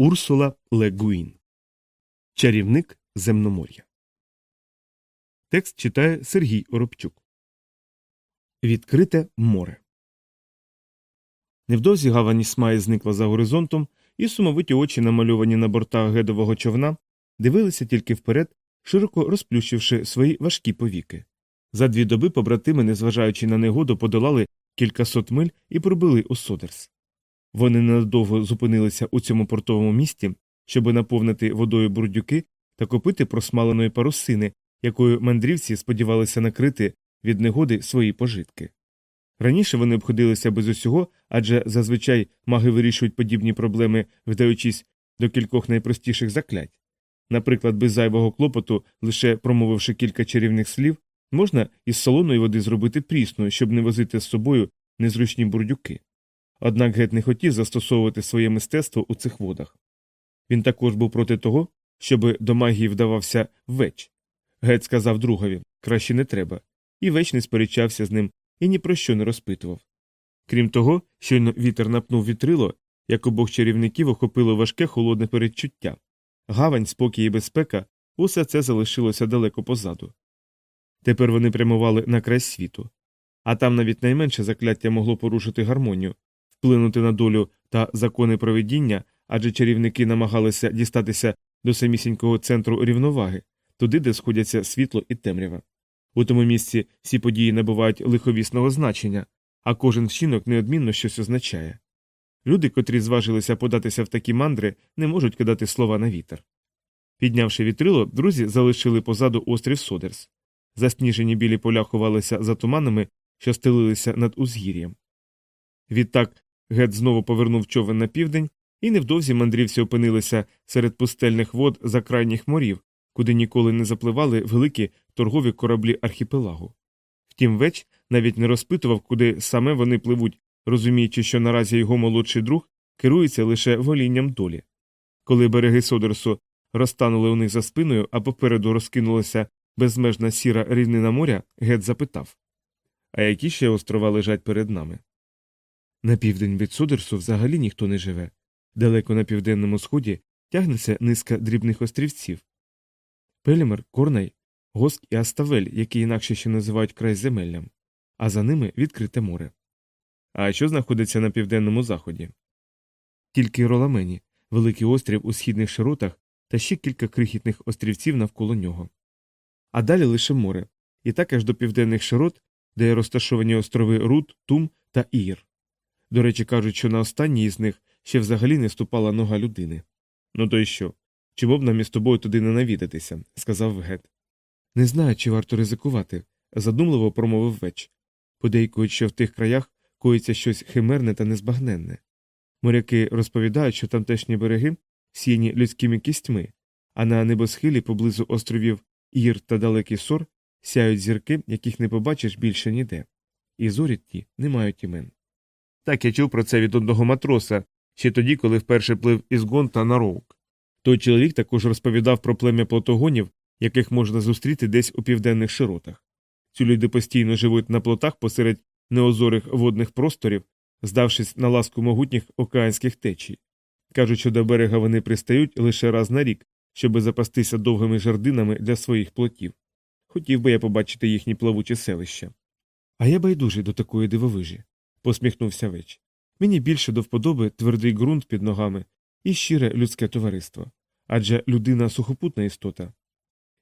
Урсула Легуін. Чарівник земномор'я. Текст читає Сергій Оробчук. Відкрите море. Невдовзі гавані Смаї зникла за горизонтом, і сумовиті очі, намальовані на бортах гедового човна, дивилися тільки вперед, широко розплющивши свої важкі повіки. За дві доби побратими, незважаючи на негоду, подолали кількасот миль і пробили у Содерс. Вони ненадовго зупинилися у цьому портовому місті, щоб наповнити водою бурдюки та купити просмаленої парусини, якою мандрівці сподівалися накрити від негоди свої пожитки. Раніше вони обходилися без усього, адже зазвичай маги вирішують подібні проблеми, вдаючись до кількох найпростіших заклять. Наприклад, без зайвого клопоту, лише промовивши кілька чарівних слів, можна із солоної води зробити прісну, щоб не возити з собою незручні бурдюки. Однак гет не хотів застосовувати своє мистецтво у цих водах. Він також був проти того, щоб до магії вдавався веч. Гет сказав другові краще не треба, і веч не сперечався з ним і ні про що не розпитував. Крім того, щойно вітер напнув вітрило, як обох чарівників охопило важке холодне передчуття. Гавань, спокій і безпека усе це залишилося далеко позаду. Тепер вони прямували на край світу, а там навіть найменше закляття могло порушити гармонію, вплинути на долю та закони проведіння, адже чарівники намагалися дістатися до самісінького центру рівноваги, туди, де сходяться світло і темрява. У тому місці всі події набувають лиховісного значення, а кожен вчинок неодмінно щось означає. Люди, котрі зважилися податися в такі мандри, не можуть кидати слова на вітер. Піднявши вітрило, друзі залишили позаду острів Содерс. Засніжені білі поля ховалися за туманами, що стелилися над узгір'ям. Відтак Гет знову повернув човен на південь, і невдовзі мандрівці опинилися серед пустельних вод за крайніх морів, куди ніколи не запливали великі торгові кораблі архіпелагу. Втім, веч навіть не розпитував, куди саме вони пливуть, розуміючи, що наразі його молодший друг керується лише волінням долі. Коли береги Содерсу розтанули у них за спиною, а попереду розкинулася безмежна сіра рівнина моря, Гет запитав А які ще острова лежать перед нами? На південь від Содерсу взагалі ніхто не живе. Далеко на південному сході тягнеться низка дрібних острівців. Пелімер, Корнай, Госк і Аставель, які інакше ще називають край крайземеллям, а за ними відкрите море. А що знаходиться на південному заході? Тільки Роламені, великий острів у східних широтах та ще кілька крихітних острівців навколо нього. А далі лише море, і так аж до південних широт, де розташовані острови Рут, Тум та Ір. До речі, кажуть, що на останній із них ще взагалі не ступала нога людини. Ну то й що? Чому б нам із тобою туди не навідатися? сказав Гет. Не знаю, чи варто ризикувати, задумливо промовив веч. Подейкують, що в тих краях коїться щось химерне та незбагненне. Моряки розповідають, що тамтешні береги сіяні людськими кістьми, а на небосхилі поблизу островів Ір та Далекий Сор сяють зірки, яких не побачиш більше ніде. І зорі ті не мають імен. Так я чув про це від одного матроса, ще тоді, коли вперше плив із Гонта на Роук. Той чоловік також розповідав про плем'я плотогонів, яких можна зустріти десь у південних широтах. Ці люди постійно живуть на плотах посеред неозорих водних просторів, здавшись на ласку могутніх океанських течій. Кажуть, що до берега вони пристають лише раз на рік, щоби запастися довгими жердинами для своїх плотів. Хотів би я побачити їхні плавучі селища. А я байдужий до такої дивовижі, посміхнувся веч. Мені більше до вподоби твердий ґрунт під ногами і щире людське товариство. Адже людина сухопутна істота.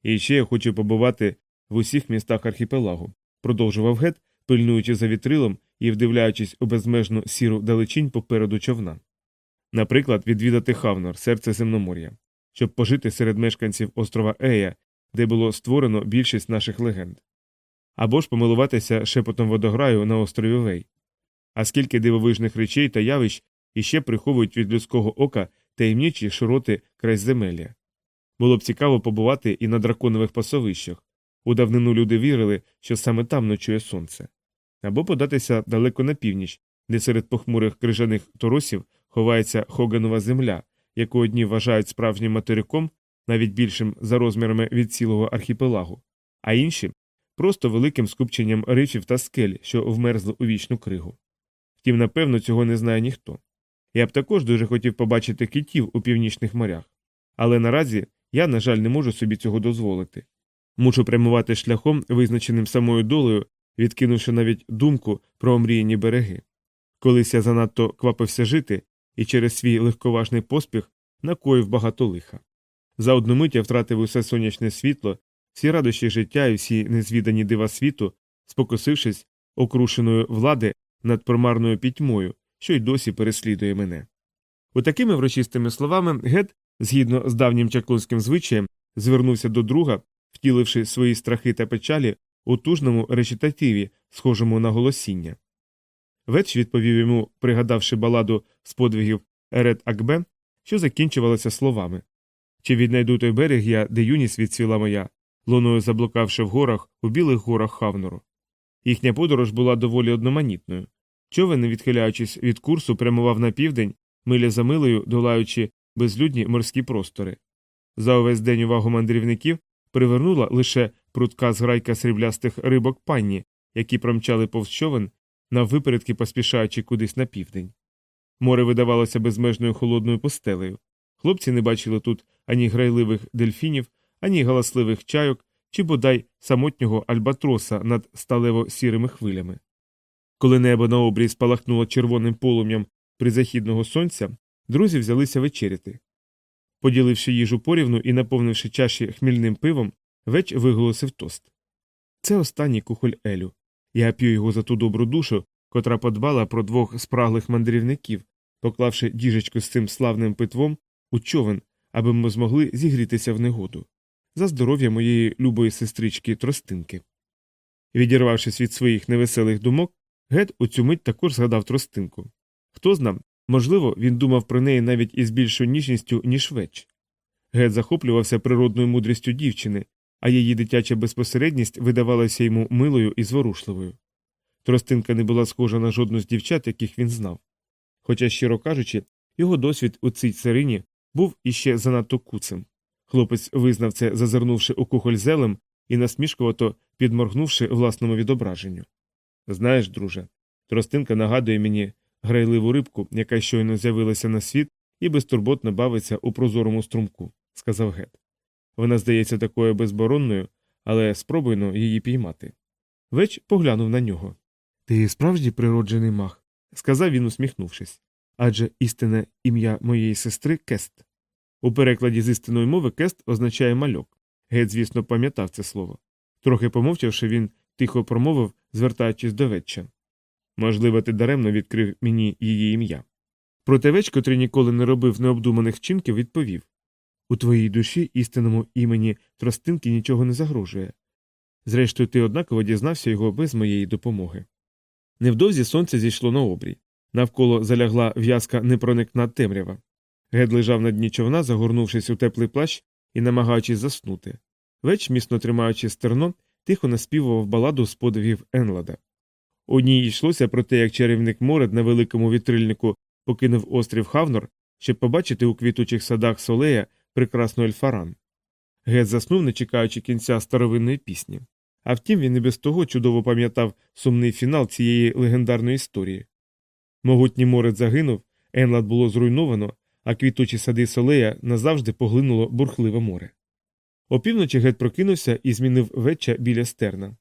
І ще я хочу побувати в усіх містах архіпелагу, продовжував гет, пильнуючи за вітрилом і вдивляючись у безмежну сіру далечінь попереду човна. Наприклад, відвідати Хавнор, серце земномор'я, щоб пожити серед мешканців острова Ея, де було створено більшість наших легенд, або ж помилуватися шепотом водограю на острові Вей. А скільки дивовижних речей та явищ іще приховують від людського ока таємничі широти крайземелля. Було б цікаво побувати і на драконових пасовищах. У давнину люди вірили, що саме там ночує сонце, або податися далеко на північ, де серед похмурих крижаних торосів ховається Хоганова земля, яку одні вважають справжнім материком, навіть більшим за розмірами від цілого архіпелагу, а інші просто великим скупченням рифів та скель, що вмерзли у вічну кригу. Втім, напевно, цього не знає ніхто. Я б також дуже хотів побачити китів у північних морях. Але наразі я, на жаль, не можу собі цього дозволити. Мушу прямувати шляхом, визначеним самою долею, відкинувши навіть думку про омріяні береги. Колись я занадто квапився жити і через свій легковажний поспіх накоїв багато лиха. За одну мить я втратив усе сонячне світло, всі радощі життя і всі незвідані дива світу, спокусившись окрушеною влади над промарною пітьмою, що й досі переслідує мене. У такими врочистими словами Гет, згідно з давнім чаклунським звичаєм, звернувся до друга, втіливши свої страхи та печалі у тужному речитативі, схожому на голосіння. Ветч відповів йому, пригадавши баладу з подвигів Ерет Акбе, що закінчувалася словами Чи віднайду той берег я, де юність відцвіла моя, луною заблукавши в горах у білих горах Хавнору. Їхня подорож була доволі одноманітною. Човен, не відхиляючись від курсу, прямував на південь, миля за милею, долаючи безлюдні морські простори. За увесь день увагу мандрівників привернула лише прутка зграйка сріблястих рибок панні, які промчали повз човен, наввипередки поспішаючи кудись на південь. Море видавалося безмежною холодною пустелею. Хлопці не бачили тут ані грайливих дельфінів, ані галасливих чайок чи бодай самотнього альбатроса над сталево сірими хвилями. Коли небо на обрій спалахнуло червоним полум'ям призахідного сонця, друзі взялися вечеряти. Поділивши їжу порівну і наповнивши чаші хмільним пивом, веч виголосив тост. Це останній кухоль Елю. Я п'ю його за ту добру душу, котра подбала про двох спраглих мандрівників, поклавши діжечку з цим славним питвом у човен, аби ми змогли зігрітися в негоду. За здоров'я моєї любої сестрички тростинки. Відірвавшись від своїх невеселих думок, Гет у цю мить також згадав тростинку. Хто зна, можливо, він думав про неї навіть із більшою ніжністю, ніж веч. Гет захоплювався природною мудрістю дівчини, а її дитяча безпосередність видавалася йому милою і зворушливою. Тростинка не була схожа на жодну з дівчат, яких він знав. Хоча, щиро кажучи, його досвід у цій царині був іще занадто куцем. Хлопець визнав це, зазирнувши у кухоль зелем і насмішкувато підморгнувши власному відображенню. Знаєш, друже, тростинка нагадує мені грайливу рибку, яка щойно з'явилася на світ і безтурботно бавиться у прозорому струмку, сказав Гет. Вона здається такою безборонною, але спробуйно її піймати. Веч поглянув на нього. Ти справді природжений мах, сказав він, усміхнувшись. Адже істинне ім'я моєї сестри Кест. У перекладі з істинної мови Кест означає мальок. Гет, звісно, пам'ятав це слово. Трохи помовчавши, він тихо промовив, звертаючись до веча. Можливо, ти даремно відкрив мені її ім'я. Проте веч, котрий ніколи не робив необдуманих вчинків, відповів У твоїй душі істинному імені тростинки нічого не загрожує. Зрештою, ти однаково дізнався його без моєї допомоги. Невдовзі сонце зійшло на обрій. Навколо залягла в'язка непроникна темрява. Гед лежав на дні човна, загорнувшись у теплий плащ і намагаючись заснути. Веч, міцно тримаючи стерно, тихо наспівував баладу з подвигів Енлада. У ній йшлося про те, як чарівник Моред на великому вітрильнику покинув острів Хавнор, щоб побачити у квітучих садах солея прекрасну Ельфаран. Гет заснув, не чекаючи кінця старовинної пісні. А втім, він і без того чудово пам'ятав сумний фінал цієї легендарної історії. Могутній моред загинув, Енлад було зруйновано, а квітучі сади солея назавжди поглинуло бурхливе море. Опівночі гет прокинувся і змінив веча біля стерна.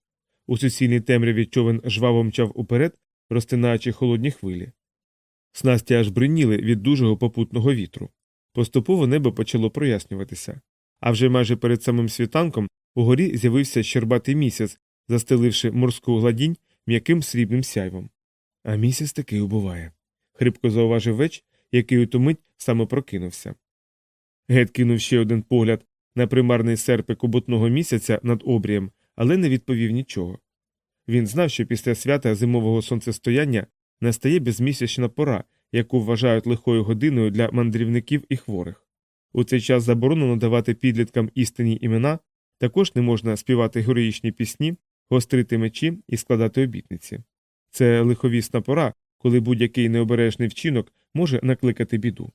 У суцільній темряві човен жваво мчав уперед, розтинаючи холодні хвилі. Снасті аж бриніли від дужого попутного вітру. Поступово небо почало прояснюватися, а вже майже перед самим світанком угорі з'явився щербатий місяць, застеливши морську гладінь м'яким срібним сяйвом. А місяць таки убуває, хрипко зауважив веч, який у ту мить саме прокинувся. Гет кинув ще один погляд на примарний серпик обутного місяця над обрієм, але не відповів нічого. Він знав, що після свята зимового сонцестояння настає безмісячна пора, яку вважають лихою годиною для мандрівників і хворих. У цей час заборонено давати підліткам істинні імена, також не можна співати героїчні пісні, гострити мечі і складати обітниці. Це лиховісна пора, коли будь-який необережний вчинок може накликати біду.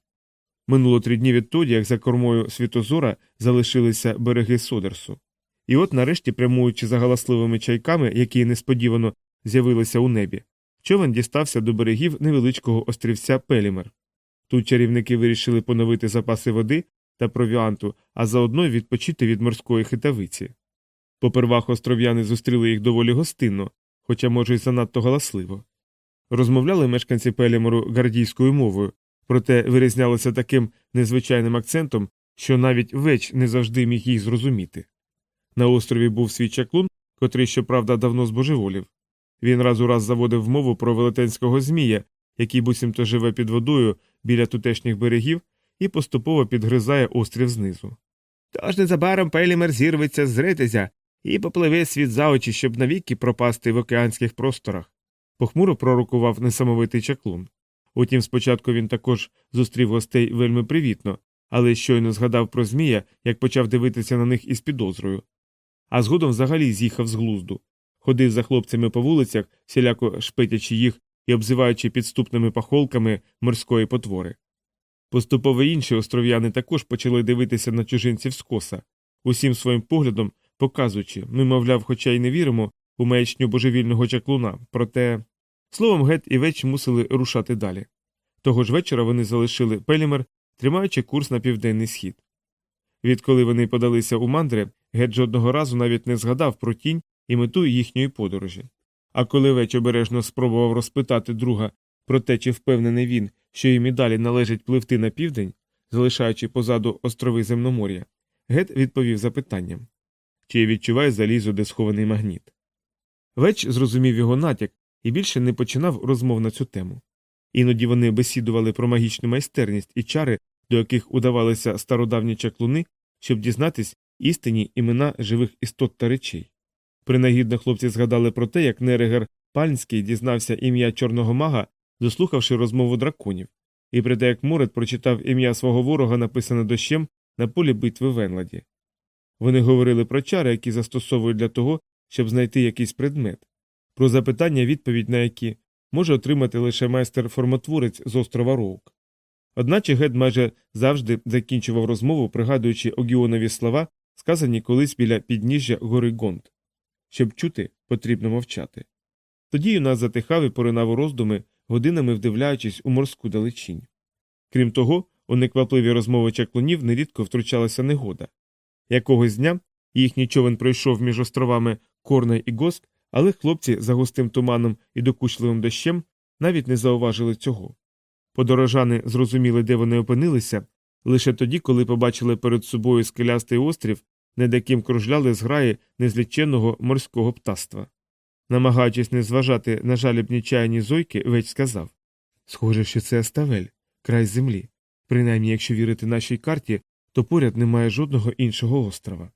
Минуло три дні відтоді, як за кормою Світозора залишилися береги Содерсу. І от, нарешті, прямуючи за галасливими чайками, які несподівано з'явилися у небі, човен дістався до берегів невеличкого острівця Пелімер. Тут чарівники вирішили поновити запаси води та провіанту, а заодно відпочити від морської хитавиці. Попервах остров'яни зустріли їх доволі гостинно, хоча, може, й занадто галасливо. Розмовляли мешканці Пелімору гардійською мовою, проте вирізнялися таким незвичайним акцентом, що навіть веч не завжди міг їх зрозуміти. На острові був свій чаклун, котрий, щоправда, давно збожеволів. Він раз у раз заводив мову про велетенського змія, який буцімто живе під водою біля тутешніх берегів і поступово підгризає острів знизу. Тож незабаром Пелімер зірветься з ретезя і попливе світ за очі, щоб навіки пропасти в океанських просторах. Похмуро пророкував несамовитий чаклун. Утім, спочатку він також зустрів гостей вельми привітно, але щойно згадав про Змія, як почав дивитися на них із підозрою. А згодом взагалі з'їхав з глузду. Ходив за хлопцями по вулицях, всіляко шпитячи їх і обзиваючи підступними пахолками морської потвори. Поступово інші остров'яни також почали дивитися на чужинців скоса, усім своїм поглядом показуючи, ми, мовляв, хоча й не віримо у маячню божевільного чаклуна, проте. Словом, Гет і веч мусили рушати далі. Того ж вечора вони залишили Пелімер, тримаючи курс на південний схід. Відколи вони подалися у мандри, Гет жодного разу навіть не згадав про тінь і мету їхньої подорожі. А коли веч обережно спробував розпитати друга про те, чи впевнений він, що їм і далі належить пливти на південь, залишаючи позаду острови земномор'я, Гет відповів запитанням чи відчуває залізо, де схований магніт. Веч зрозумів його натяк і більше не починав розмов на цю тему. Іноді вони бесідували про магічну майстерність і чари, до яких удавалися стародавні чаклуни, щоб дізнатись істинні імена живих істот та речей. Принагідно хлопці згадали про те, як Нерегер Пальнський дізнався ім'я чорного мага, дослухавши розмову драконів, і про те, як Морет прочитав ім'я свого ворога, написане дощем на полі битви в Енладі. Вони говорили про чари, які застосовують для того, щоб знайти якийсь предмет, про запитання, відповідь на які може отримати лише майстер-формотворець з острова Роук. Одначе Гед майже завжди закінчував розмову, пригадуючи Огіонові слова, сказані колись біля підніжжя гори Гонт. Щоб чути, потрібно мовчати. Тоді юнак затихав і поринав у роздуми, годинами вдивляючись у морську далечінь. Крім того, у неквапливі розмови чаклунів нерідко втручалася негода. Якогось дня їхній човен пройшов між островами Корне і Госк, але хлопці за густим туманом і докучливим дощем навіть не зауважили цього. Подорожани зрозуміли, де вони опинилися, лише тоді, коли побачили перед собою скелястий острів, над яким кружляли зграї незліченного морського птаства. Намагаючись не зважати на жалібні чаяні зойки, Веч сказав Схоже, що це Аставель, край землі. Принаймні, якщо вірити нашій карті, то поряд немає жодного іншого острова.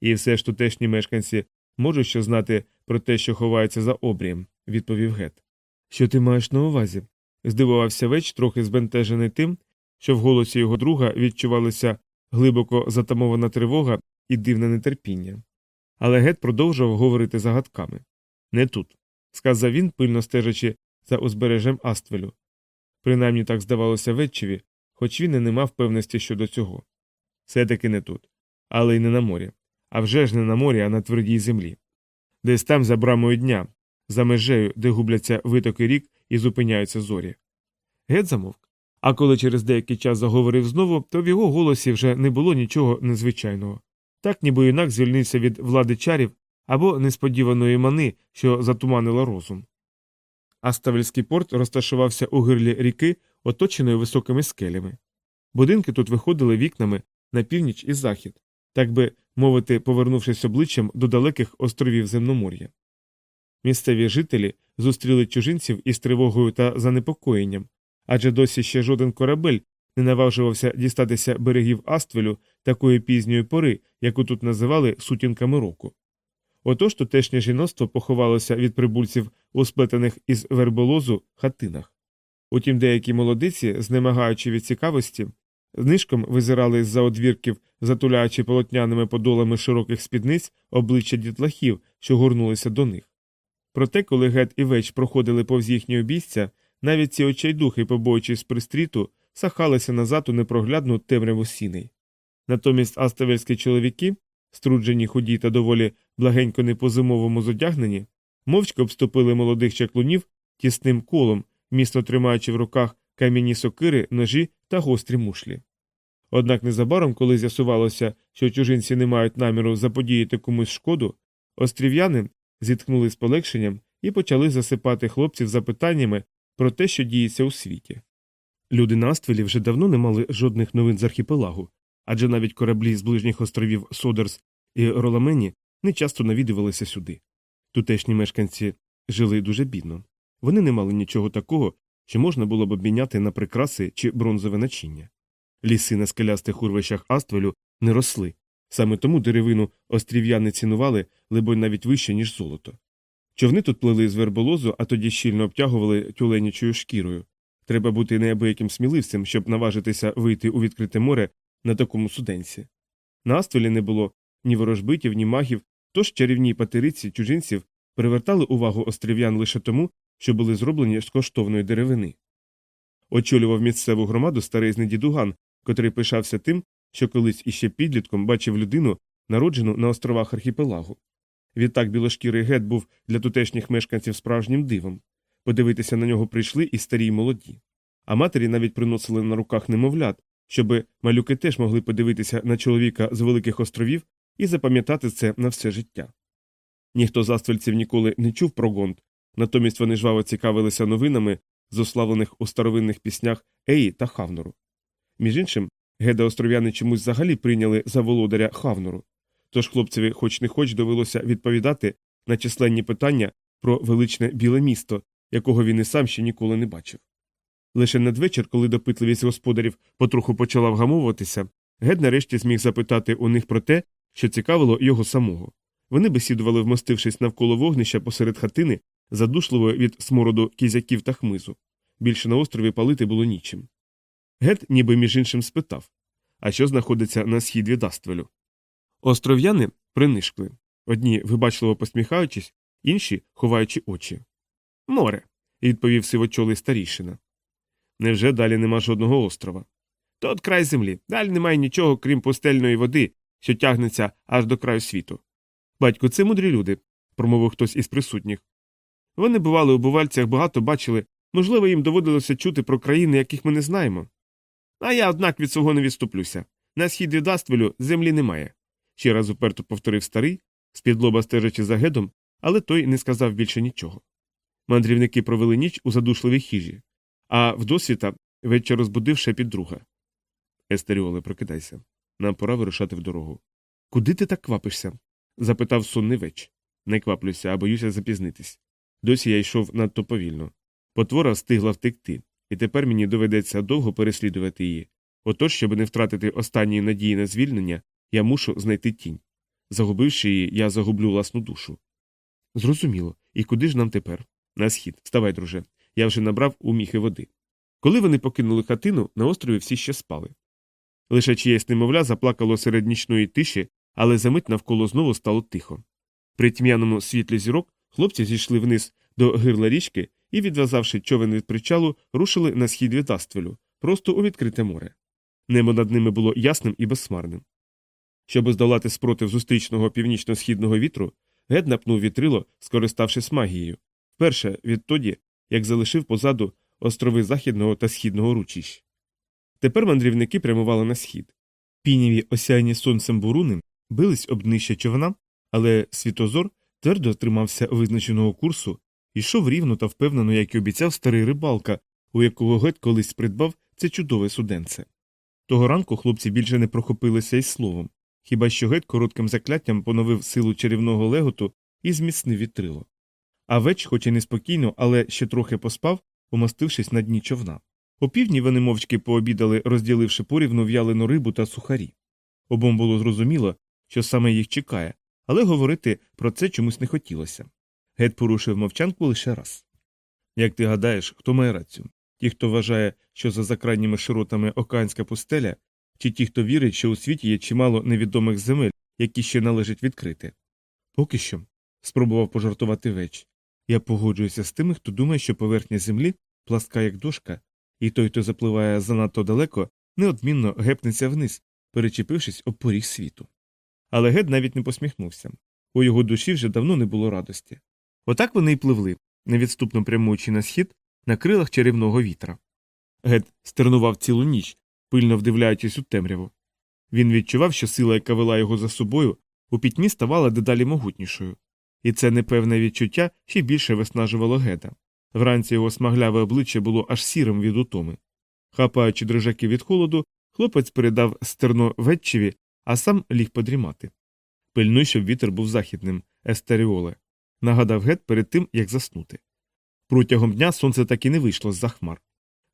І все ж тутешні мешканці можуть що знати про те, що ховається за обрієм, відповів Гет. Що ти маєш на увазі? здивувався веч, трохи збентежений тим, що в голосі його друга відчувалася глибоко затамована тривога і дивне нетерпіння. Але Гет продовжував говорити загадками. Не тут, сказав він, пильно стежачи за узбережжям Аствелю. Принаймні так здавалося Ветчеві, хоч він і не мав певності щодо цього. Все таки не тут, але й не на морі. А вже ж не на морі, а на твердій землі. Десь там за брамою дня, за межею, де губляться витоки рік і зупиняються зорі. Гет замовк. А коли через деякий час заговорив знову, то в його голосі вже не було нічого незвичайного. Так ніби юнак звільнився від влади чарів або несподіваної мани, що затуманила розум. Аставельський порт розташувався у гирлі ріки, оточеної високими скелями. Будинки тут виходили вікнами на північ і захід, так би мовити, повернувшись обличчям до далеких островів Земномор'я. Місцеві жителі зустріли чужинців із тривогою та занепокоєнням, адже досі ще жоден корабель не наважувався дістатися берегів Аствелю такої пізньої пори, яку тут називали сутінками року. Отож тутешнє жіноцтво поховалося від прибульців у сплетених із верболозу хатинах. Утім, деякі молодиці, знемагаючи від цікавості, Знижком визирали з за одвірків, затуляючи полотняними подолами широких спідниць обличчя дітлахів, що горнулися до них. Проте, коли Гет і веч проходили повз їхні обійстя, навіть ці очайдухи, побоюючись пристріту, сахалися назад у непроглядну темряву сіней. Натомість аставельські чоловіки, струджені худі та доволі благенько не по зимовому зодягнені, мовчки обступили молодих чаклунів тісним колом, міцно тримаючи в руках кам'яні сокири, ножі та гострі мушлі. Однак незабаром, коли з'ясувалося, що чужинці не мають наміру заподіяти комусь шкоду, острів'яни зіткнули з полегшенням і почали засипати хлопців запитаннями про те, що діється у світі. Люди на Аствелі вже давно не мали жодних новин з архіпелагу, адже навіть кораблі з ближніх островів Содерс і Роламені не часто навідувалися сюди. Тутешні мешканці жили дуже бідно. Вони не мали нічого такого, що можна було б обміняти на прикраси чи бронзове начиння. Ліси на скелястих урвищах Аствелю не росли, саме тому деревину острів'яни цінували, либо навіть вище, ніж золото. Човни тут плели з верболозу, а тоді щільно обтягували тюленячою шкірою. Треба бути неабияким сміливцем, щоб наважитися вийти у відкрите море на такому суденці. На Аствелі не було ні ворожбитів, ні магів, тож чарівні патериці чужинців привертали увагу острів'ян лише тому, що були зроблені з коштовної деревини. Очолював місцеву громаду старий знедідуган, котрий пишався тим, що колись іще підлітком бачив людину, народжену на островах архіпелагу. Відтак білошкірий гет був для тутешніх мешканців справжнім дивом. Подивитися на нього прийшли і старі й молоді. А матері навіть приносили на руках немовлят, щоби малюки теж могли подивитися на чоловіка з великих островів і запам'ятати це на все життя. Ніхто з аствельців ніколи не чув про Гонд, натомість вони жваво цікавилися новинами, зославлених у старовинних піснях Еї та Хавнору. Між іншим, геда остров'яни чомусь взагалі прийняли за володаря Хавнору, тож хлопцеві, хоч не хоч, довелося відповідати на численні питання про величне біле місто, якого він і сам ще ніколи не бачив. Лише надвечір, коли допитливість господарів потроху почала вгамовуватися, гед нарешті зміг запитати у них про те, що цікавило його самого. Вони бесідували, вмостившись навколо вогнища посеред хатини, задушливою від смороду кізяків та хмизу. Більше на острові палити було нічим. Гет, ніби між іншим, спитав А що знаходиться на схід від Аствелю? Остров'яни принишкли. Одні, вибачливо посміхаючись, інші ховаючи очі. Море, відповів сивочолий старішина. Невже далі нема жодного острова? Тут край землі, далі немає нічого, крім пустельної води, що тягнеться аж до краю світу. Батько, це мудрі люди, промовив хтось із присутніх. Вони бували у бувальцях, багато бачили, можливо, їм доводилося чути про країни, яких ми не знаємо. А я, однак, від свого не відступлюся. На схід від Аствелю землі немає. Ще раз уперто повторив старий, з-під лоба стежачи за гедом, але той не сказав більше нічого. Мандрівники провели ніч у задушливій хижі, а вдосвіта вечір розбудив шепіт друга. Естеріоле, прокидайся. Нам пора вирушати в дорогу. Куди ти так квапишся? запитав сонний веч. Не кваплюся, а боюся запізнитись. Досі я йшов надто повільно. Потвора встигла втекти, і тепер мені доведеться довго переслідувати її. Отож, щоб не втратити останньої надії на звільнення, я мушу знайти тінь. Загубивши її, я загублю власну душу. Зрозуміло. І куди ж нам тепер? На схід. Вставай, друже. Я вже набрав у міхи води. Коли вони покинули хатину, на острові всі ще спали. Лише чиєсь немовля заплакало серед нічної тиші, але за мить навколо знову стало тихо. При тьмяному світлі зірок хлопці зійшли вниз до гирла річки і, відв'язавши човен від причалу, рушили на схід від Аствелю, просто у відкрите море. Небо над ними було ясним і безсмарним. Щоб здолати спротив зустрічного північно-східного вітру, гед напнув вітрило, скориставшись магією, вперше відтоді, як залишив позаду острови західного та східного ручищ. Тепер мандрівники прямували на схід. Пінєві осяйні сонцем буруни бились об днище човна, але світозор твердо тримався визначеного курсу йшов рівно та впевнено, як і обіцяв старий рибалка, у якого геть колись придбав це чудове суденце. Того ранку хлопці більше не прохопилися із словом, хіба що геть коротким закляттям поновив силу чарівного леготу і зміцнив вітрило. А веч, хоч і неспокійно, але ще трохи поспав, умостившись на дні човна. О півдні вони мовчки пообідали, розділивши порівну в'ялену рибу та сухарі. Обом було зрозуміло, що саме їх чекає, але говорити про це чомусь не хотілося. Гет порушив мовчанку лише раз. Як ти гадаєш, хто має рацію? Ті, хто вважає, що за закрайніми широтами океанська пустеля, чи ті, хто вірить, що у світі є чимало невідомих земель, які ще належить відкрити? Поки що, спробував пожартувати веч. Я погоджуюся з тими, хто думає, що поверхня землі пласка як дошка, і той, хто запливає занадто далеко, неодмінно гепнеться вниз, перечепившись об поріг світу. Але гед навіть не посміхнувся. У його душі вже давно не було радості. Отак вони й пливли, невідступно прямуючи на схід, на крилах чарівного вітра. Гет стернував цілу ніч, пильно вдивляючись у темряву. Він відчував, що сила, яка вела його за собою, у пітьмі ставала дедалі могутнішою, і це непевне відчуття ще більше виснажувало геда. Вранці його смагляве обличчя було аж сірим від утоми. Хапаючи дрижаки від холоду, хлопець передав стерно ветчеві, а сам ліг подрімати. Пильнуй, щоб вітер був західним, естеріоле, нагадав гет перед тим, як заснути. Протягом дня сонце так і не вийшло з за хмар.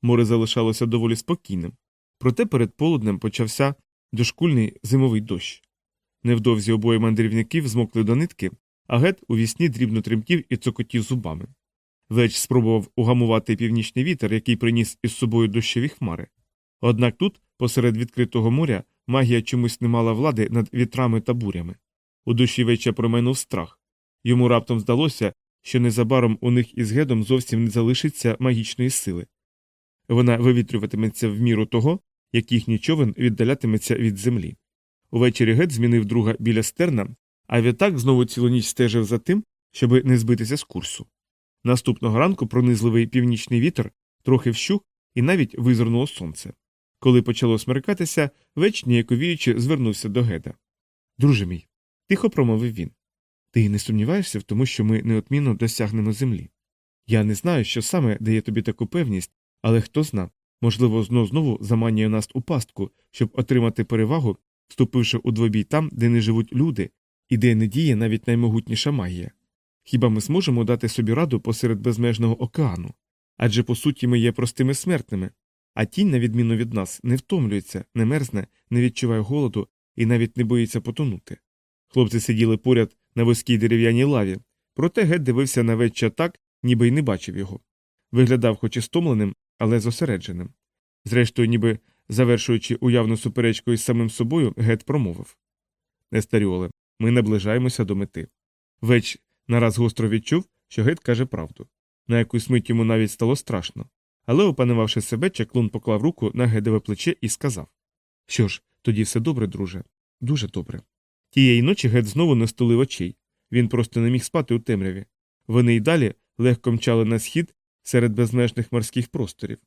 Море залишалося доволі спокійним, проте перед полуднем почався дошкульний зимовий дощ. Невдовзі обоє мандрівників змокли до нитки, а гет у вісні дрібно тремтів і цокотів зубами. Веч спробував угамувати північний вітер, який приніс із собою дощові хмари. Однак тут, посеред відкритого моря, магія чомусь не мала влади над вітрами та бурями. У душі веча промайнув страх. Йому раптом здалося, що незабаром у них із гедом зовсім не залишиться магічної сили. Вона вивітрюватиметься в міру того, як їхній човен віддалятиметься від землі. Увечері гет змінив друга біля стерна, а відтак знову цілу ніч стежив за тим, щоби не збитися з курсу. Наступного ранку пронизливий північний вітер трохи вщух і навіть визирнуло сонце. Коли почало смеркатися, веч ніяковіючи звернувся до геда. Друже мій, тихо промовив він. Ти не сумніваєшся в тому, що ми неодмінно досягнемо землі. Я не знаю, що саме дає тобі таку певність, але хто зна, можливо, знов знову заманює нас у пастку, щоб отримати перевагу, вступивши у двобій там, де не живуть люди, і де не діє навіть наймогутніша магія. Хіба ми зможемо дати собі раду посеред безмежного океану? Адже по суті ми є простими смертними, а тінь, на відміну від нас, не втомлюється, не мерзне, не відчуває голоду і навіть не боїться потонути. Хлопці сиділи поряд на вузькій дерев'яній лаві, проте гет дивився на веччя так, ніби й не бачив його. Виглядав хоч і стомленим, але зосередженим. Зрештою, ніби завершуючи уявну суперечку із самим собою, гет промовив Нестаріоле, ми наближаємося до мети. Веч нараз гостро відчув, що гет каже правду. На якусь мить йому навіть стало страшно. Але, опанувавши себе, чаклун поклав руку на гедове плече і сказав Що ж, тоді все добре, друже, дуже добре. Тієї ночі гет знову не стулив очей. Він просто не міг спати у темряві. Вони й далі легко мчали на схід серед безмежних морських просторів.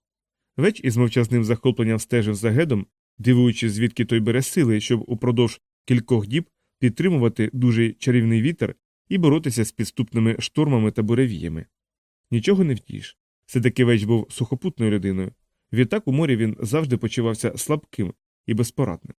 Веч із мовчазним захопленням стежив за гедом, дивуючись, звідки той бере сили, щоб упродовж кількох діб підтримувати дуже чарівний вітер і боротися з підступними штормами та буревіями. Нічого не втіш. Веч був сухопутною людиною. Відтак у морі він завжди почувався слабким і безпорадним.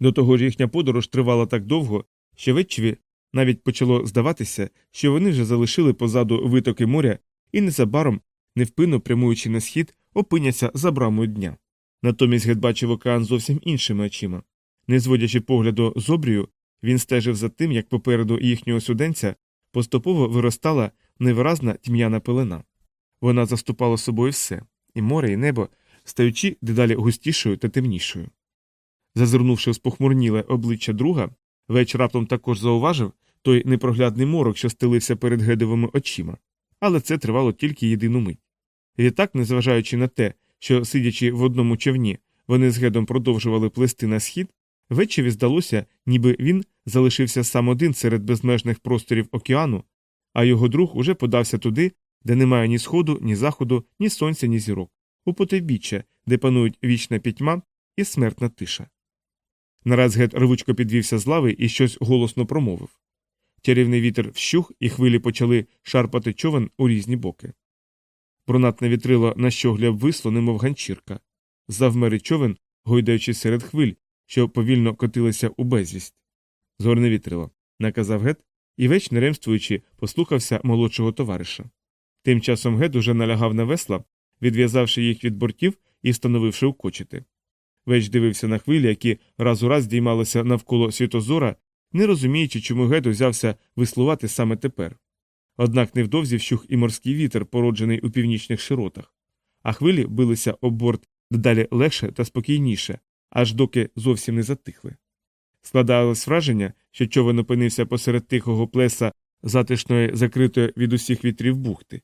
До того ж їхня подорож тривала так довго, що вечеві навіть почало здаватися, що вони вже залишили позаду витоки моря і незабаром, невпинно прямуючи на схід, опиняться за брамою дня. Натомість Гет бачив океан зовсім іншими очима. Не зводячи погляду з обрію, він стежив за тим, як попереду їхнього суденця поступово виростала невиразна тьмяна пелена. Вона заступала собою все і море, і небо, стаючи дедалі густішою та темнішою. Зазирнувши в спохмурніле обличчя друга, веч раптом також зауважив той непроглядний морок, що стелився перед гедовими очима, але це тривало тільки єдину мить. Відтак, незважаючи на те, що, сидячи в одному човні, вони з гедом продовжували плести на схід, вечеві здалося, ніби він залишився сам один серед безмежних просторів океану, а його друг уже подався туди, де немає ні сходу, ні заходу, ні сонця, ні зірок, у потойбіччя, де панують вічна пітьма і смертна тиша. Нараз гет рвучко підвівся з лави і щось голосно промовив. Чарівний вітер вщух, і хвилі почали шарпати човен у різні боки. Бронатне вітрило на щоглі обвисло, немов ганчірка. Завмери човен, гойдаючи серед хвиль, що повільно котилися у безвість. Згорне вітрило, наказав гет, і веч, не ремствуючи, послухався молодшого товариша. Тим часом гет уже налягав на весла, відв'язавши їх від бортів і встановивши укочити. Веч дивився на хвилі, які раз у раз здіймалися навколо світозора, не розуміючи, чому гет узявся вислувати саме тепер. Однак невдовзі вщух і морський вітер, породжений у північних широтах, а хвилі билися об борт дедалі легше та спокійніше, аж доки зовсім не затихли. Складалось враження, що човен опинився посеред тихого плеса затишної, закритої від усіх вітрів бухти.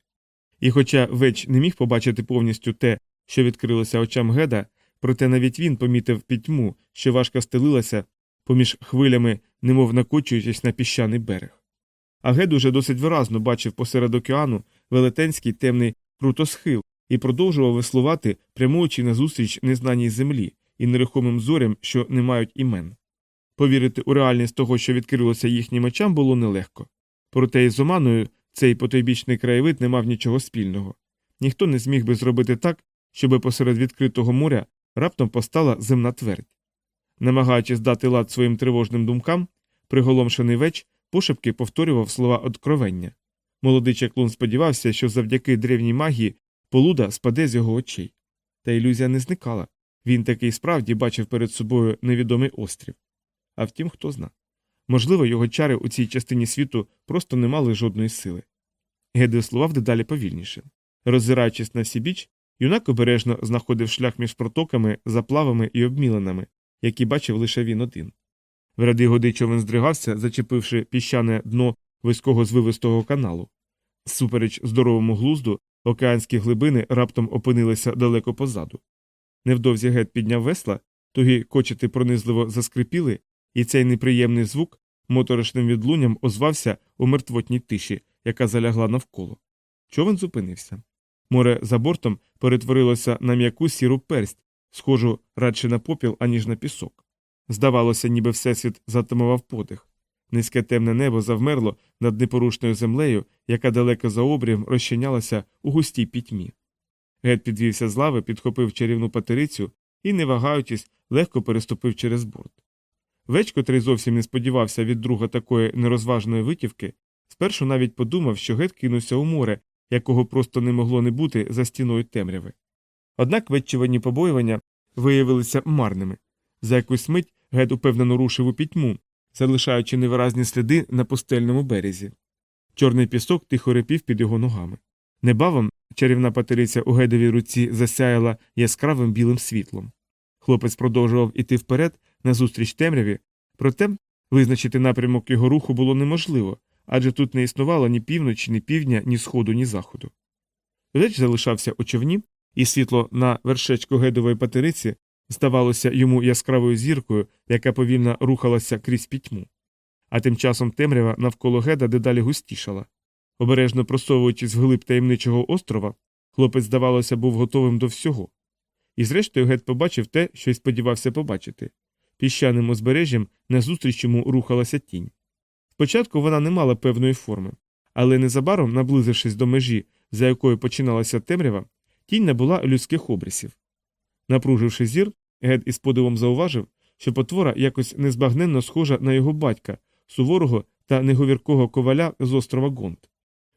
І хоча веч не міг побачити повністю те, що відкрилося очам геда, проте навіть він помітив пітьму, що важко стелилася поміж хвилями, немов накочуючись на піщаний берег. А гед уже досить виразно бачив посеред океану велетенський темний крутосхил, і продовжував веслувати, прямуючи назустріч незнаній землі і нерухомим зорям, що не мають імен. Повірити у реальність того, що відкрилося їхнім очам, було нелегко. Проте із оманою цей потойбічний краєвид не мав нічого спільного. Ніхто не зміг би зробити так, щоби посеред відкритого моря раптом постала земна твердь. Намагаючись дати лад своїм тривожним думкам, приголомшений веч пошепки повторював слова откровення. Молодий чаклун сподівався, що завдяки древній магії полуда спаде з його очей. Та ілюзія не зникала. Він таки справді бачив перед собою невідомий острів. А втім, хто зна. Можливо, його чари у цій частині світу просто не мали жодної сили. Гед веслував дедалі повільніше. Роззираючись на всі біч, юнак обережно знаходив шлях між протоками, заплавами і обмілинами, які бачив лише він один. В ради годи човен здригався, зачепивши піщане дно вузького звивистого каналу. Супереч здоровому глузду, океанські глибини раптом опинилися далеко позаду. Невдовзі гет підняв весла, тугі кочети пронизливо заскрипіли, і цей неприємний звук моторошним відлунням озвався у мертвотній тиші, яка залягла навколо. Човен зупинився. Море за бортом перетворилося на м'яку сіру персть, схожу радше на попіл, аніж на пісок. Здавалося, ніби всесвіт затамував подих. Низьке темне небо завмерло над непорушною землею, яка далеко за обрієм розчинялася у густій пітьмі. Гет підвівся з лави, підхопив чарівну патерицю і, не вагаючись, легко переступив через борт. Веч, котрий зовсім не сподівався від друга такої нерозважної витівки, спершу навіть подумав, що гет кинувся у море, якого просто не могло не бути за стіною темряви. Однак вечувані побоювання виявилися марними. За якусь мить гет упевнено рушив у пітьму, залишаючи невиразні сліди на пустельному березі. Чорний пісок тихо репів під його ногами. Небавом чарівна патериця у гедовій руці засяяла яскравим білим світлом. Хлопець продовжував іти вперед, назустріч темряві, проте визначити напрямок його руху було неможливо, адже тут не існувало ні півночі, ні півдня, ні сходу, ні заходу. Реч залишався у човні, і світло на вершечку гедової патериці здавалося йому яскравою зіркою, яка повільно рухалася крізь пітьму. А тим часом темрява навколо геда дедалі густішала. Обережно просовуючись вглиб таємничого острова, хлопець, здавалося, був готовим до всього. І зрештою гет побачив те, що й сподівався побачити. Піщаним узбережжям назустріч йому рухалася тінь. Спочатку вона не мала певної форми, але незабаром, наблизившись до межі, за якою починалася темрява, тінь набула людських обрисів. Напруживши зір, Гет із подивом зауважив, що потвора якось незбагненно схожа на його батька, суворого та неговіркого коваля з острова Гонт.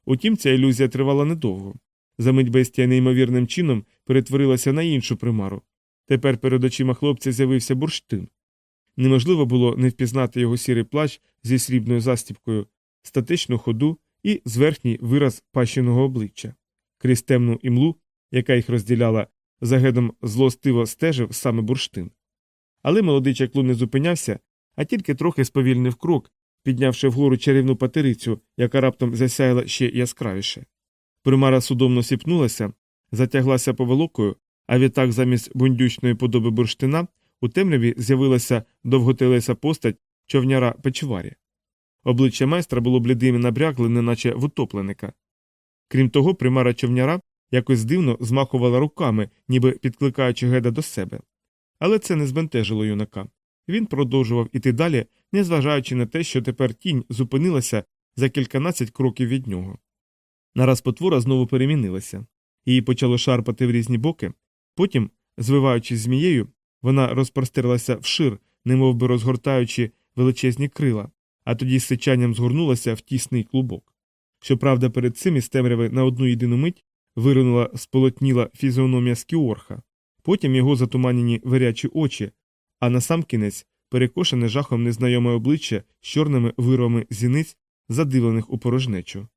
Утім, ця ілюзія тривала недовго. Замить бестія неймовірним чином перетворилася на іншу примару. Тепер перед очима хлопця з'явився бурштин. Неможливо було не впізнати його сірий плащ зі срібною застіпкою, статичну ходу і зверхній вираз пащеного обличчя. Крізь темну імлу, яка їх розділяла, загедом злостиво стежив саме бурштин. Але молодий чаклун не зупинявся, а тільки трохи сповільнив крок, піднявши вгору чарівну патерицю, яка раптом засяяла ще яскравіше. Примара судомно сіпнулася, затяглася поволокою, а відтак замість бундючної подоби бурштина у темряві з'явилася довготелеса постать човняра печварі. Обличчя майстра було блідим і набряклим, неначе в утопленика. Крім того, примара човняра якось дивно змахувала руками, ніби підкликаючи геда до себе. Але це не збентежило юнака. Він продовжував іти далі, незважаючи на те, що тепер тінь зупинилася за кільканадцять кроків від нього. Нараз потвора знову перемінилася, її почало шарпати в різні боки, потім, звиваючись змією, вона розпростерлася вшир, немов би розгортаючи величезні крила, а тоді з сичанням згорнулася в тісний клубок. Щоправда, перед цим із темряви на одну єдину мить виринула сполотніла фізіономія скіорха, потім його затуманені вирячі очі, а насамкінець перекошене жахом незнайоме обличчя з чорними вирвами зіниць, задивлених у порожнечу.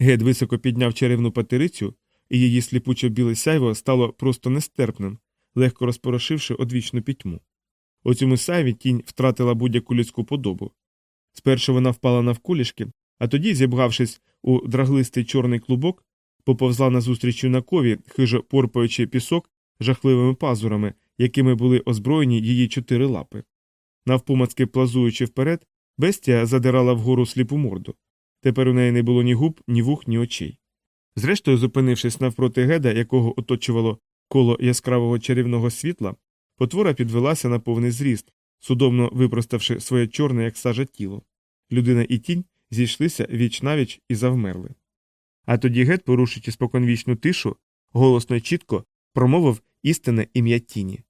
Гед високо підняв чарівну патерицю, і її сліпуче біле сяйво стало просто нестерпним, легко розпорошивши одвічну пітьму. У цьому сяйві тінь втратила будь-яку людську подобу. Спершу вона впала навколішки, а тоді, зібгавшись у драглистий чорний клубок, поповзла назустріч юнакові, хижо порпаючи пісок жахливими пазурами, якими були озброєні її чотири лапи. Навпомацки плазуючи вперед, бестія задирала вгору сліпу морду. Тепер у неї не було ні губ, ні вух, ні очей. Зрештою, зупинившись навпроти геда, якого оточувало коло яскравого чарівного світла, потвора підвелася на повний зріст, судомно випроставши своє чорне, як сажа тіло. Людина і тінь зійшлися віч навіч і завмерли. А тоді гет, порушуючи споконвічну тишу, голосно й чітко промовив істинне ім'я тіні.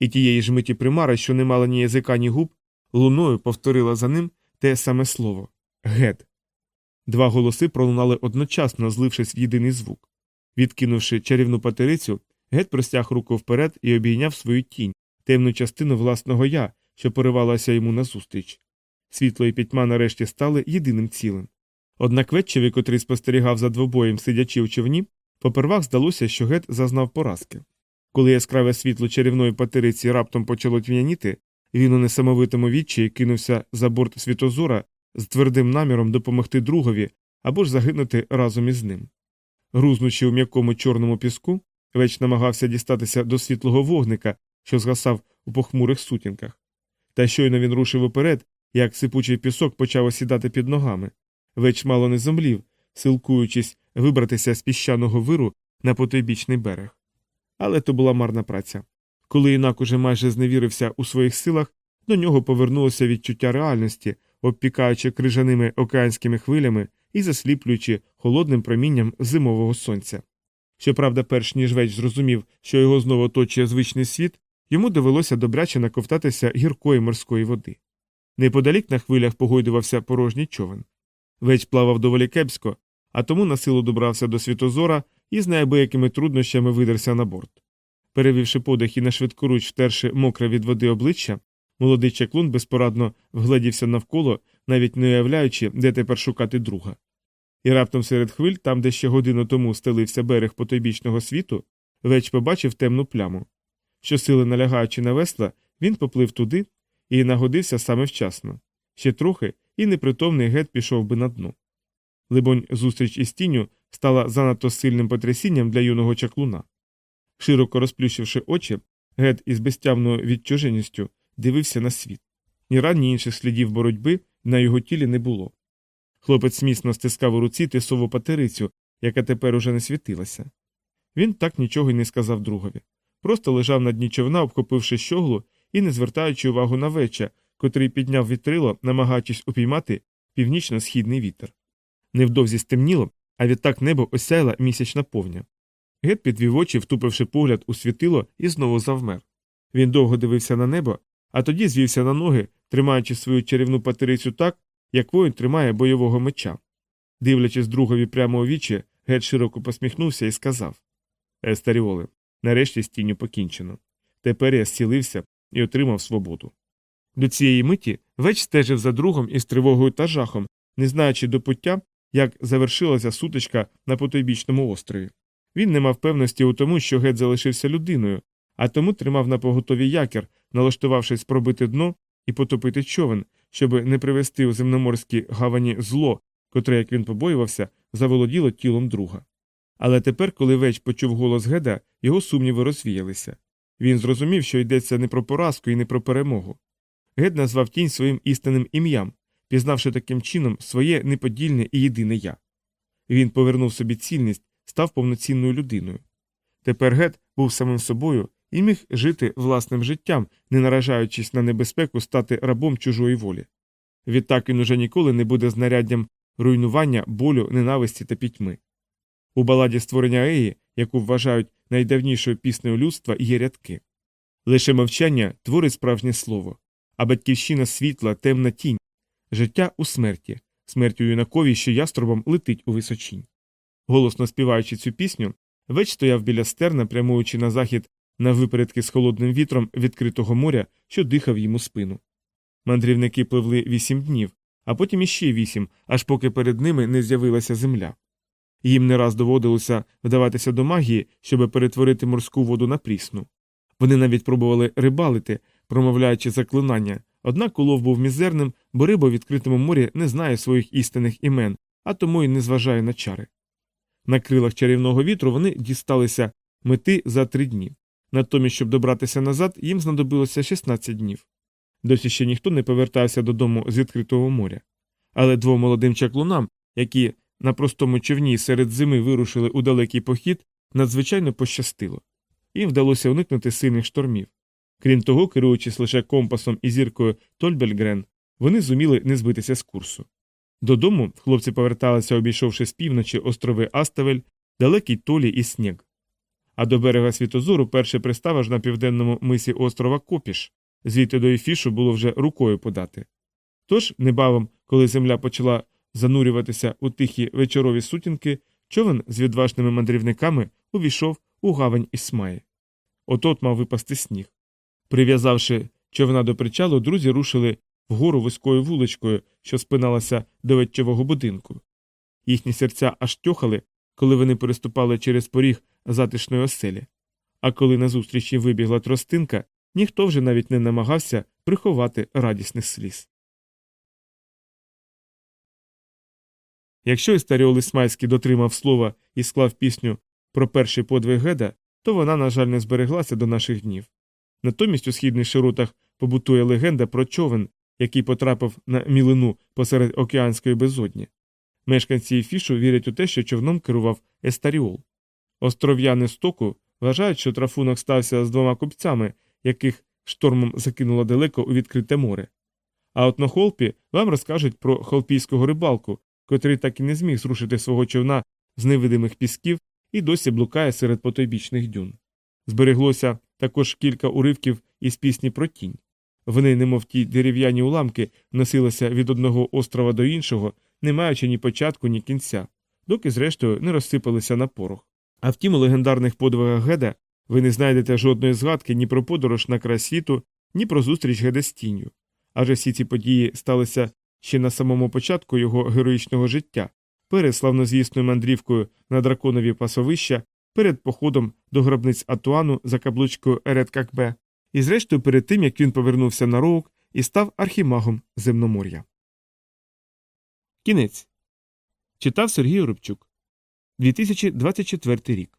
І тієї ж миті примара, що не мала ні язика, ні губ, луною повторила за ним те саме слово гет. Два голоси пролунали одночасно, злившись в єдиний звук. Відкинувши чарівну патерицю, гет простяг руку вперед і обійняв свою тінь, темну частину власного я, що поривалася йому назустріч. Світло і пітьма нарешті стали єдиним цілим. Однак вечеві, котрий спостерігав за двобоєм, сидячи у човні, попервах здалося, що гет зазнав поразки. Коли яскраве світло чарівної патериці раптом почало тьмяніти, він у несамовитому відчаї кинувся за борт світозора з твердим наміром допомогти другові або ж загинути разом із ним. Грузнучи у м'якому чорному піску, веч намагався дістатися до світлого вогника, що згасав у похмурих сутінках. Та щойно він рушив уперед, як сипучий пісок почав осідати під ногами. Веч мало не зомлів, силкуючись вибратися з піщаного виру на потойбічний берег. Але то була марна праця. Коли інак уже майже зневірився у своїх силах, до нього повернулося відчуття реальності, обпікаючи крижаними океанськими хвилями і засліплюючи холодним промінням зимового сонця. Щоправда, перш ніж веч зрозумів, що його знову оточує звичний світ, йому довелося добряче наковтатися гіркої морської води. Неподалік на хвилях погойдувався порожній човен. Веч плавав доволі кепсько, а тому на силу добрався до світозора і з неабиякими труднощами видерся на борт. Перевівши подих і на швидкоруч втерши мокре від води обличчя, молодий чаклун безпорадно вгледівся навколо, навіть не уявляючи, де тепер шукати друга. І раптом серед хвиль, там, де ще годину тому стелився берег потойбічного світу, веч побачив темну пляму. Щосили налягаючи на весла, він поплив туди і нагодився саме вчасно. Ще трохи, і непритомний гет пішов би на дно. Либонь, зустріч із тінню стала занадто сильним потрясінням для юного чаклуна. Широко розплющивши очі, гет із безтямною відчуженістю дивився на світ. Ні ран, ні інших слідів боротьби на його тілі не було. Хлопець міцно стискав у руці тисову патерицю, яка тепер уже не світилася. Він так нічого й не сказав другові. Просто лежав на дні човна, обхопивши щоглу і не звертаючи увагу на веча, котрий підняв вітрило, намагаючись упіймати північно-східний вітер. Невдовзі стемніло, а відтак небо осяяла місячна повня. Гет підвів очі, втупивши погляд у світило, і знову завмер. Він довго дивився на небо, а тоді звівся на ноги, тримаючи свою чарівну патерицю так, як воїн тримає бойового меча. Дивлячись другові прямо у вічі, Гет широко посміхнувся і сказав Естеріоле, нарешті з тінню покінчено. Тепер я зцілився і отримав свободу. До цієї миті веч стежив за другом із тривогою та жахом, не знаючи до пуття, як завершилася сутичка на потойбічному острові. Він не мав певності у тому, що гет залишився людиною, а тому тримав на поготові якір, налаштувавшись пробити дно і потопити човен, щоб не привести у земноморські гавані зло, котре, як він побоювався, заволоділо тілом друга. Але тепер, коли веч почув голос геда, його сумніви розвіялися. Він зрозумів, що йдеться не про поразку і не про перемогу. Гед назвав тінь своїм істинним ім'ям, пізнавши таким чином своє неподільне і єдине я. Він повернув собі цільність, став повноцінною людиною. Тепер Гет був самим собою і міг жити власним життям, не наражаючись на небезпеку стати рабом чужої волі. Відтак він уже ніколи не буде знаряддям руйнування, болю, ненависті та пітьми. У баладі створення Еї, яку вважають найдавнішою піснею людства, є рядки. Лише мовчання творить справжнє слово, а батьківщина світла, темна тінь, життя у смерті, смертю юнакові, що яструбом летить у височінь. Голосно співаючи цю пісню, веч стояв біля стерна, прямуючи на захід на випередки з холодним вітром відкритого моря, що дихав йому спину. Мандрівники пливли вісім днів, а потім іще вісім, аж поки перед ними не з'явилася земля. Їм не раз доводилося вдаватися до магії, щоб перетворити морську воду на прісну. Вони навіть пробували рибалити, промовляючи заклинання, однак улов був мізерним, бо риба в відкритому морі не знає своїх істинних імен, а тому й не зважає на чари. На крилах чарівного вітру вони дісталися мети за три дні. Натомість, щоб добратися назад, їм знадобилося 16 днів. Досі ще ніхто не повертався додому з відкритого моря. Але двом молодим чаклунам, які на простому човні серед зими вирушили у далекий похід, надзвичайно пощастило. Їм вдалося уникнути сильних штормів. Крім того, керуючись лише компасом і зіркою Тольбельгрен, вони зуміли не збитися з курсу. Додому хлопці поверталися, обійшовши з півночі острови Аставель, далекий Толі і Снег. А до берега Світозору перший пристав аж на південному мисі острова Копіш, звідти до Ефішу було вже рукою подати. Тож, небавом, коли земля почала занурюватися у тихі вечорові сутінки, човен з відважними мандрівниками увійшов у гавань Ісмаї. Отот мав випасти сніг. Прив'язавши човна до причалу, друзі рушили вгору вузькою вуличкою, що спиналася до ветчевого будинку. Їхні серця аж тьохали, коли вони переступали через поріг затишної оселі. А коли назустріч їм вибігла тростинка, ніхто вже навіть не намагався приховати радісних сліз. Якщо Істаріол Ісмайський дотримав слова і склав пісню про перший подвиг Геда, то вона, на жаль, не збереглася до наших днів. Натомість у східних широтах побутує легенда про човен, який потрапив на мілину посеред океанської безодні. Мешканці Ефішу вірять у те, що човном керував Естаріол. Остров'яни стоку вважають, що трафунок стався з двома купцями, яких штормом закинуло далеко у відкрите море. А от на холпі вам розкажуть про холпійського рибалку, котрий так і не зміг зрушити свого човна з невидимих пісків і досі блукає серед потойбічних дюн. Збереглося також кілька уривків із пісні про тінь. Вони, немов ті дерев'яні уламки, носилися від одного острова до іншого, не маючи ні початку, ні кінця, доки, зрештою, не розсипалися на порох. А втім, у легендарних подвигах Геда ви не знайдете жодної згадки ні про подорож на край світу, ні про зустріч Геда з тінню. Адже всі ці події сталися ще на самому початку його героїчного життя, перед славнозвісною мандрівкою на драконові пасовища, перед походом до гробниць Атуану за каблучкою Ерет Какбе, і зрештою перед тим, як він повернувся на роук і став архімагом земномор'я. Кінець читав Сергій Оробчук 2024 рік.